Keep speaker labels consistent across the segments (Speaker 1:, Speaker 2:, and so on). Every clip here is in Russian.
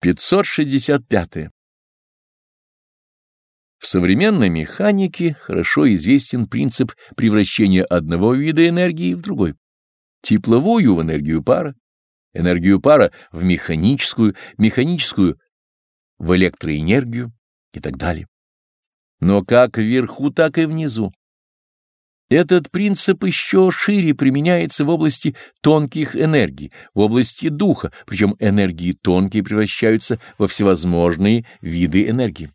Speaker 1: 565. В современной механике хорошо известен принцип превращения одного вида энергии в другой. Тепловую в энергию пара, энергию пара в механическую, механическую в электроэнергию и так далее. Но как вверху, так и внизу. Этот принцип еще шире применяется в области тонких энергий, в области духа, причем энергии тонкие превращаются во всевозможные виды энергии.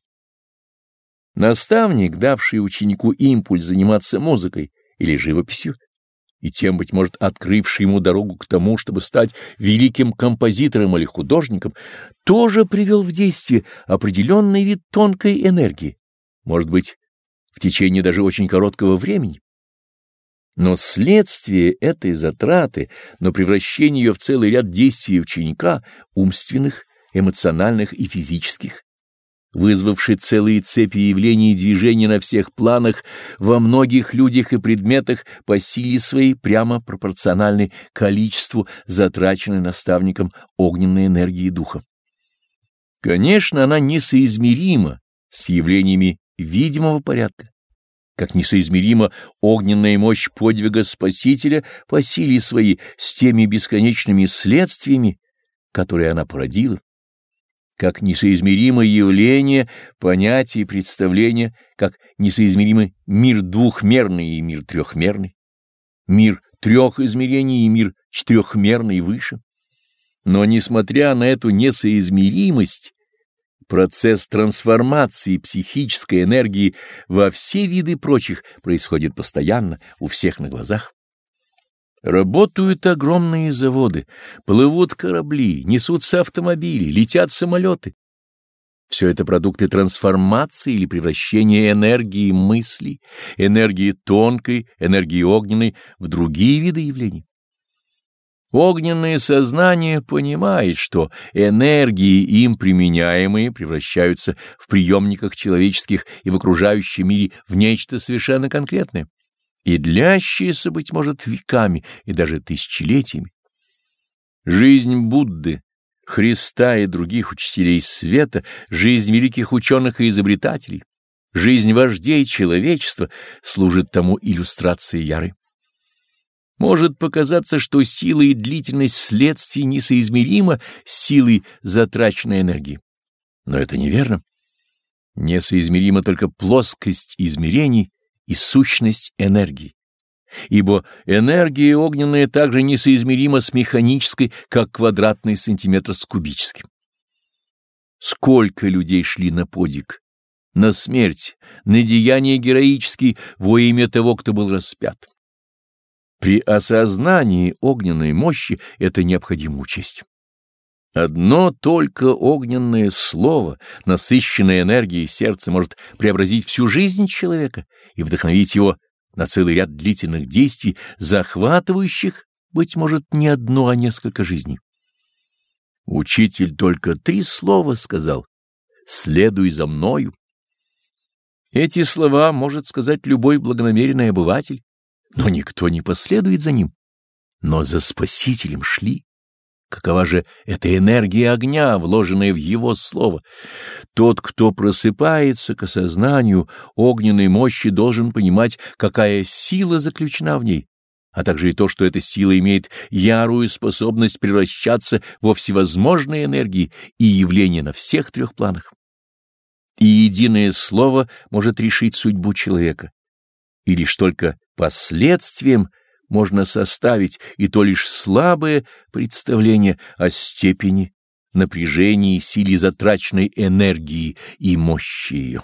Speaker 1: Наставник, давший ученику импульс заниматься музыкой или живописью, и тем, быть может, открывший ему дорогу к тому, чтобы стать великим композитором или художником, тоже привел в действие определенный вид тонкой энергии, может быть, в течение даже очень короткого времени. Но следствие этой затраты, но превращение ее в целый ряд действий ученика, умственных, эмоциональных и физических, вызвавший целые цепи явлений и движений на всех планах, во многих людях и предметах по силе своей прямо пропорциональной количеству затраченной наставником огненной энергии духа. Конечно, она несоизмерима с явлениями видимого порядка как несоизмерима огненная мощь подвига Спасителя по силе своей с теми бесконечными следствиями, которые она породила, как несоизмеримое явление, понятие и представление, как несоизмеримый мир двухмерный и мир трехмерный, мир трех измерений и мир четырехмерный и выше. Но, несмотря на эту несоизмеримость, Процесс трансформации психической энергии во все виды прочих происходит постоянно, у всех на глазах. Работают огромные заводы, плывут корабли, несутся автомобили, летят самолеты. Все это продукты трансформации или превращения энергии мыслей, энергии тонкой, энергии огненной в другие виды явлений. Огненное сознание понимает, что энергии им применяемые превращаются в приемниках человеческих и в окружающем мире в нечто совершенно конкретное, и длящееся, быть может, веками и даже тысячелетиями. Жизнь Будды, Христа и других учителей света, жизнь великих ученых и изобретателей, жизнь вождей человечества служит тому иллюстрацией ярой. Может показаться, что сила и длительность следствий несоизмерима с силой затраченной энергии. Но это неверно. Несоизмерима только плоскость измерений и сущность энергии. Ибо энергия огненная также несоизмерима с механической, как квадратный сантиметр с кубическим. Сколько людей шли на подвиг, на смерть, на деяния героические во имя того, кто был распят. При осознании огненной мощи это необходимо учесть. Одно только огненное слово, насыщенное энергией сердца, может преобразить всю жизнь человека и вдохновить его на целый ряд длительных действий, захватывающих, быть может, не одно, а несколько жизней. Учитель только три слова сказал «следуй за мною». Эти слова может сказать любой благонамеренный обыватель, но никто не последует за ним. Но за Спасителем шли. Какова же эта энергия огня, вложенная в его слово? Тот, кто просыпается к осознанию огненной мощи, должен понимать, какая сила заключена в ней, а также и то, что эта сила имеет ярую способность превращаться во всевозможные энергии и явления на всех трех планах. И единое слово может решить судьбу человека, и лишь только последствием можно составить и то лишь слабое представление о степени напряжения и силе затраченной энергии и мощи ее.